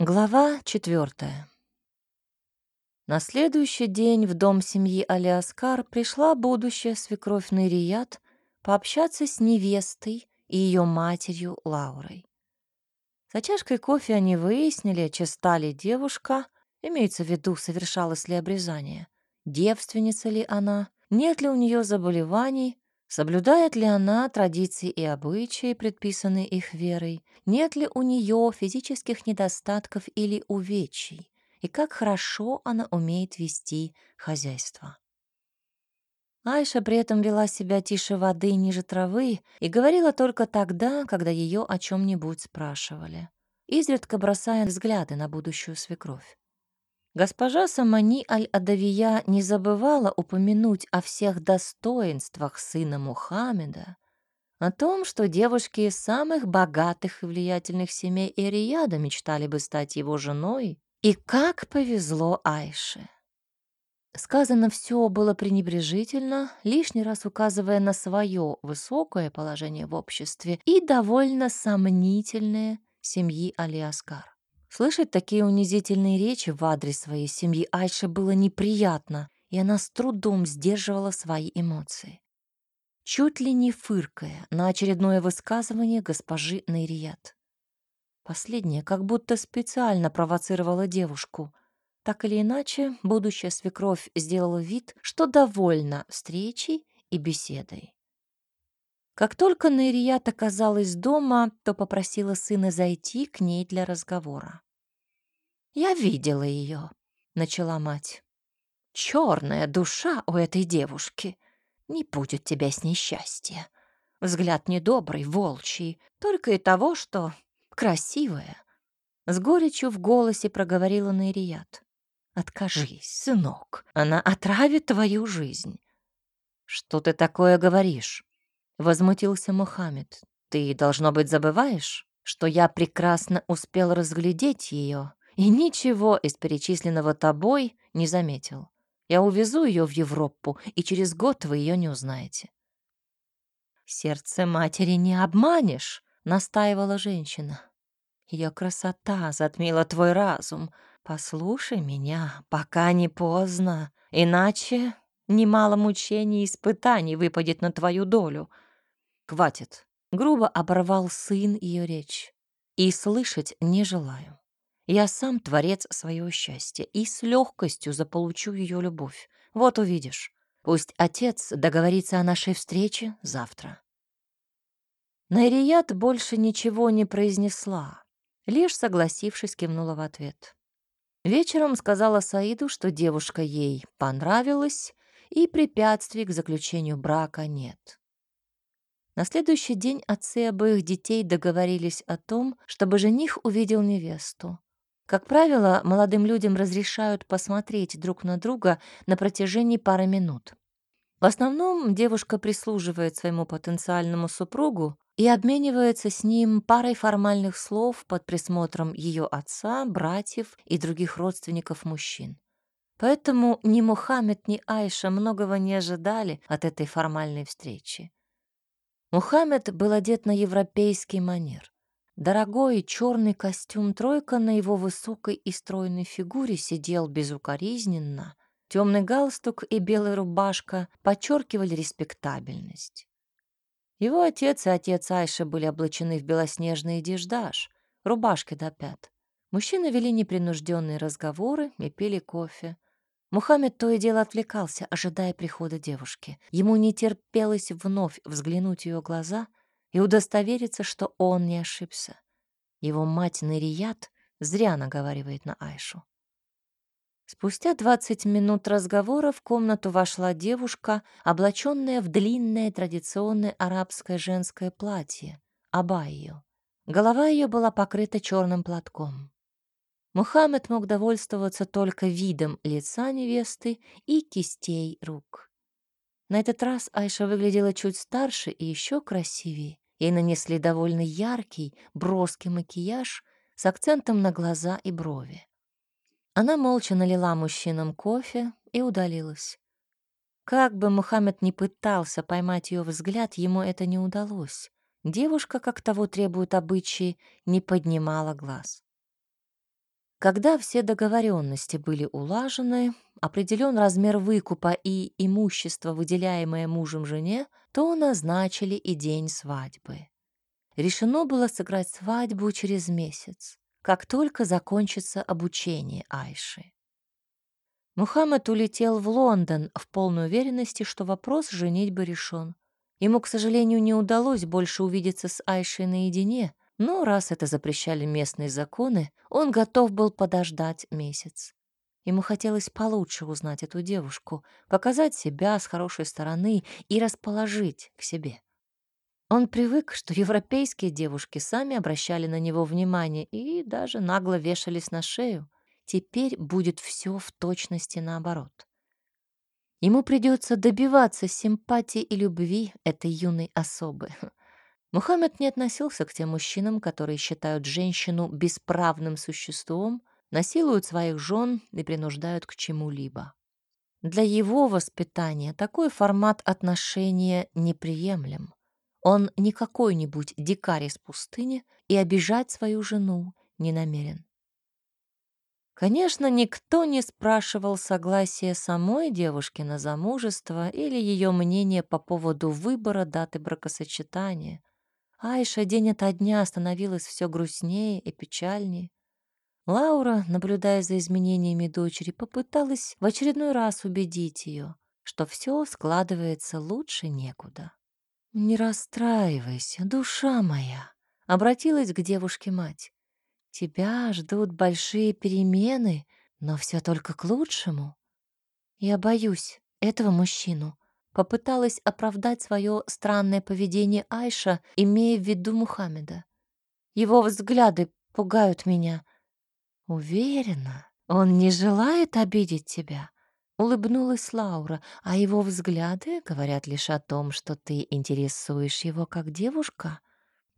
Глава четвертая. На следующий день в дом семьи Алиаскар пришла будущая свекровь Нарият пообщаться с невестой и ее матерью Лаурой. За чашкой кофе они выяснили, чиста ли девушка, имеется в виду, совершалось ли обрезание, девственница ли она, нет ли у нее заболеваний, Соблюдает ли она традиции и обычаи, предписанные их верой? Нет ли у нее физических недостатков или увечий? И как хорошо она умеет вести хозяйство? Айша при этом вела себя тише воды ниже травы и говорила только тогда, когда ее о чем-нибудь спрашивали, изредка бросая взгляды на будущую свекровь. Госпожа Самани Аль-Адавия не забывала упомянуть о всех достоинствах сына Мухаммеда, о том, что девушки из самых богатых и влиятельных семей Эрияда мечтали бы стать его женой, и как повезло Айше. Сказано все было пренебрежительно, лишний раз указывая на свое высокое положение в обществе и довольно сомнительное семьи Алиаскар. Слышать такие унизительные речи в адрес своей семьи Айше было неприятно, и она с трудом сдерживала свои эмоции. Чуть ли не фыркая на очередное высказывание госпожи Нейрият. Последняя как будто специально провоцировала девушку. Так или иначе, будущая свекровь сделала вид, что довольна встречей и беседой. Как только Нейрият оказалась дома, то попросила сына зайти к ней для разговора. «Я видела ее», — начала мать. «Черная душа у этой девушки. Не будет тебя с несчастья. Взгляд недобрый, волчий, только и того, что красивая». С горечью в голосе проговорила Нейрият. «Откажись, сынок, она отравит твою жизнь». «Что ты такое говоришь?» Возмутился Мухаммед. «Ты, должно быть, забываешь, что я прекрасно успел разглядеть ее и ничего из перечисленного тобой не заметил. Я увезу ее в Европу, и через год вы ее не узнаете». «Сердце матери не обманешь», — настаивала женщина. Ее красота затмила твой разум. Послушай меня, пока не поздно, иначе немало мучений и испытаний выпадет на твою долю. «Хватит!» — грубо оборвал сын ее речь. «И слышать не желаю. Я сам творец своего счастья и с легкостью заполучу ее любовь. Вот увидишь. Пусть отец договорится о нашей встрече завтра». Найрият больше ничего не произнесла, лишь согласившись кивнула в ответ. Вечером сказала Саиду, что девушка ей понравилась, и препятствий к заключению брака нет. На следующий день отцы обоих детей договорились о том, чтобы жених увидел невесту. Как правило, молодым людям разрешают посмотреть друг на друга на протяжении пары минут. В основном девушка прислуживает своему потенциальному супругу и обменивается с ним парой формальных слов под присмотром ее отца, братьев и других родственников мужчин. Поэтому ни Мухаммед, ни Айша многого не ожидали от этой формальной встречи. Мухаммед был одет на европейский манер. Дорогой черный костюм тройка на его высокой и стройной фигуре сидел безукоризненно. Темный галстук и белая рубашка подчеркивали респектабельность. Его отец и отец Айши были облачены в белоснежный деждаж, рубашки до пят. Мужчины вели непринужденные разговоры и пили кофе. Мухаммед то и дело отвлекался, ожидая прихода девушки. Ему не терпелось вновь взглянуть в ее глаза и удостовериться, что он не ошибся. Его мать Нарият зря наговаривает на Айшу. Спустя двадцать минут разговора в комнату вошла девушка, облаченная в длинное традиционное арабское женское платье, абайю. Голова ее была покрыта черным платком. Мухаммед мог довольствоваться только видом лица невесты и кистей рук. На этот раз Айша выглядела чуть старше и еще красивее. Ей нанесли довольно яркий, броский макияж с акцентом на глаза и брови. Она молча налила мужчинам кофе и удалилась. Как бы Мухаммед ни пытался поймать ее взгляд, ему это не удалось. Девушка, как того требуют обычаи, не поднимала глаз. Когда все договоренности были улажены, определен размер выкупа и имущество, выделяемое мужем жене, то назначили и день свадьбы. Решено было сыграть свадьбу через месяц, как только закончится обучение Айши. Мухаммед улетел в Лондон в полной уверенности, что вопрос женитьбы решен. Ему, к сожалению, не удалось больше увидеться с Айшей наедине, но раз это запрещали местные законы, он готов был подождать месяц. Ему хотелось получше узнать эту девушку, показать себя с хорошей стороны и расположить к себе. Он привык, что европейские девушки сами обращали на него внимание и даже нагло вешались на шею. Теперь будет все в точности наоборот. Ему придется добиваться симпатии и любви этой юной особы. Мухаммед не относился к тем мужчинам, которые считают женщину бесправным существом, насилуют своих жен и принуждают к чему-либо. Для его воспитания такой формат отношения неприемлем. Он не какой-нибудь дикарь из пустыни и обижать свою жену не намерен. Конечно, никто не спрашивал согласия самой девушки на замужество или ее мнение по поводу выбора даты бракосочетания. Айша день ото дня становилась все грустнее и печальнее. Лаура, наблюдая за изменениями дочери, попыталась в очередной раз убедить ее, что все складывается лучше некуда. «Не расстраивайся, душа моя», — обратилась к девушке мать. «Тебя ждут большие перемены, но все только к лучшему. Я боюсь этого мужчину, Попыталась оправдать свое странное поведение Айша, имея в виду Мухаммеда. Его взгляды пугают меня. Уверена, он не желает обидеть тебя. Улыбнулась Лаура, а его взгляды говорят лишь о том, что ты интересуешь его как девушка.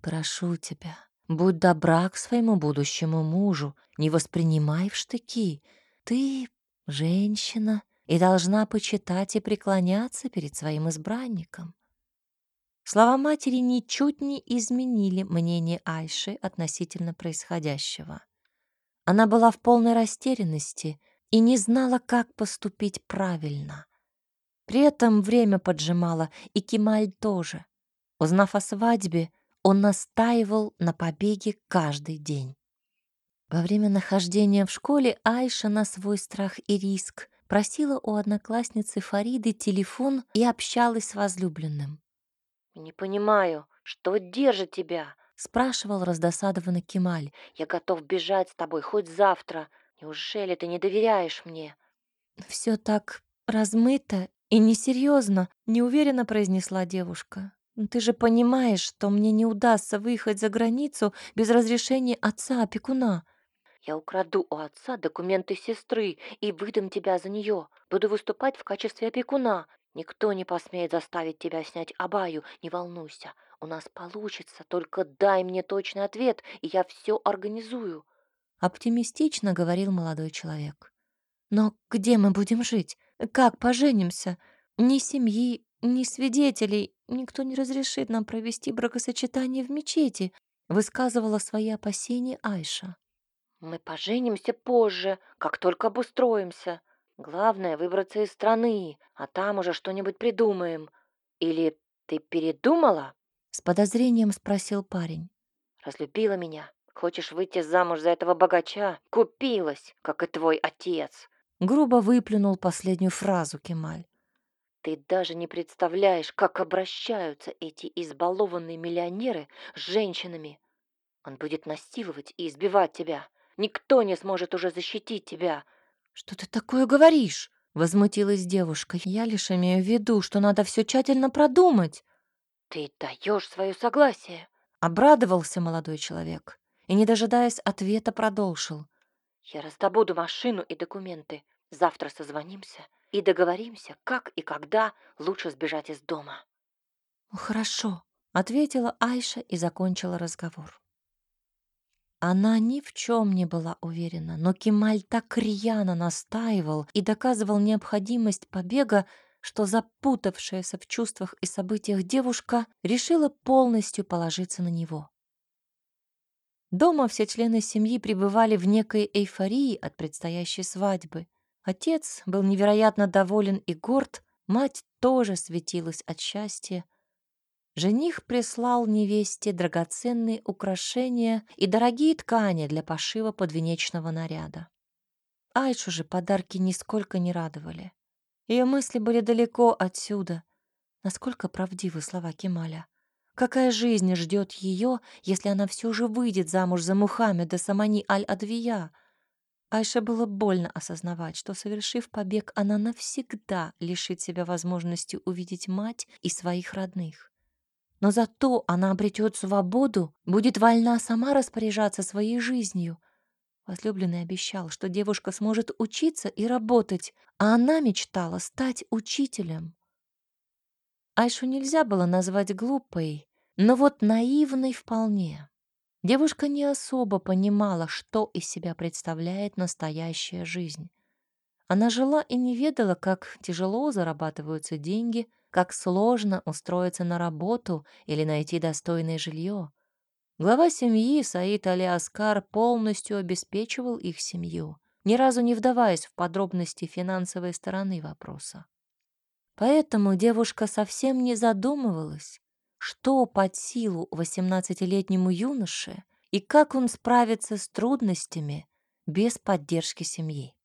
Прошу тебя, будь добра к своему будущему мужу, не воспринимай в штыки. Ты женщина, и должна почитать и преклоняться перед своим избранником. Слова матери ничуть не изменили мнение Айши относительно происходящего. Она была в полной растерянности и не знала, как поступить правильно. При этом время поджимало, и Кемаль тоже. Узнав о свадьбе, он настаивал на побеге каждый день. Во время нахождения в школе Айша на свой страх и риск просила у одноклассницы Фариды телефон и общалась с возлюбленным. «Не понимаю, что держит тебя?» — спрашивал раздосадованный Кемаль. «Я готов бежать с тобой хоть завтра. Неужели ты не доверяешь мне?» «Все так размыто и несерьезно», — неуверенно произнесла девушка. «Ты же понимаешь, что мне не удастся выехать за границу без разрешения отца-опекуна. Я украду у отца документы сестры и выдам тебя за нее. Буду выступать в качестве опекуна. Никто не посмеет заставить тебя снять абаю, не волнуйся. У нас получится, только дай мне точный ответ, и я все организую. Оптимистично говорил молодой человек. Но где мы будем жить? Как поженимся? Ни семьи, ни свидетелей. Никто не разрешит нам провести бракосочетание в мечети, высказывала свои опасения Айша. Мы поженимся позже, как только обустроимся. Главное — выбраться из страны, а там уже что-нибудь придумаем. Или ты передумала?» С подозрением спросил парень. «Разлюбила меня? Хочешь выйти замуж за этого богача? Купилась, как и твой отец!» Грубо выплюнул последнюю фразу Кемаль. «Ты даже не представляешь, как обращаются эти избалованные миллионеры с женщинами. Он будет насиловать и избивать тебя, Никто не сможет уже защитить тебя. Что ты такое говоришь? Возмутилась девушка. Я лишь имею в виду, что надо все тщательно продумать. Ты даешь свое согласие. Обрадовался молодой человек и, не дожидаясь ответа, продолжил. Я раздобуду машину и документы. Завтра созвонимся и договоримся, как и когда лучше сбежать из дома. «Хорошо», — ответила Айша и закончила разговор. Она ни в чем не была уверена, но Кемаль так рьяно настаивал и доказывал необходимость побега, что запутавшаяся в чувствах и событиях девушка решила полностью положиться на него. Дома все члены семьи пребывали в некой эйфории от предстоящей свадьбы. Отец был невероятно доволен и горд, мать тоже светилась от счастья. Жених прислал невесте драгоценные украшения и дорогие ткани для пошива подвенечного наряда. Айшу же подарки нисколько не радовали. Ее мысли были далеко отсюда. Насколько правдивы слова Кемаля. Какая жизнь ждет ее, если она все же выйдет замуж за Мухаммеда Самани Аль-Адвия? Айше было больно осознавать, что, совершив побег, она навсегда лишит себя возможности увидеть мать и своих родных. Но зато она обретет свободу, будет вольна сама распоряжаться своей жизнью. Возлюбленный обещал, что девушка сможет учиться и работать, а она мечтала стать учителем. Айшу нельзя было назвать глупой, но вот наивной вполне. Девушка не особо понимала, что из себя представляет настоящая жизнь. Она жила и не ведала, как тяжело зарабатываются деньги, как сложно устроиться на работу или найти достойное жилье. Глава семьи Саид Алиаскар полностью обеспечивал их семью, ни разу не вдаваясь в подробности финансовой стороны вопроса. Поэтому девушка совсем не задумывалась, что под силу 18-летнему юноше и как он справится с трудностями без поддержки семьи.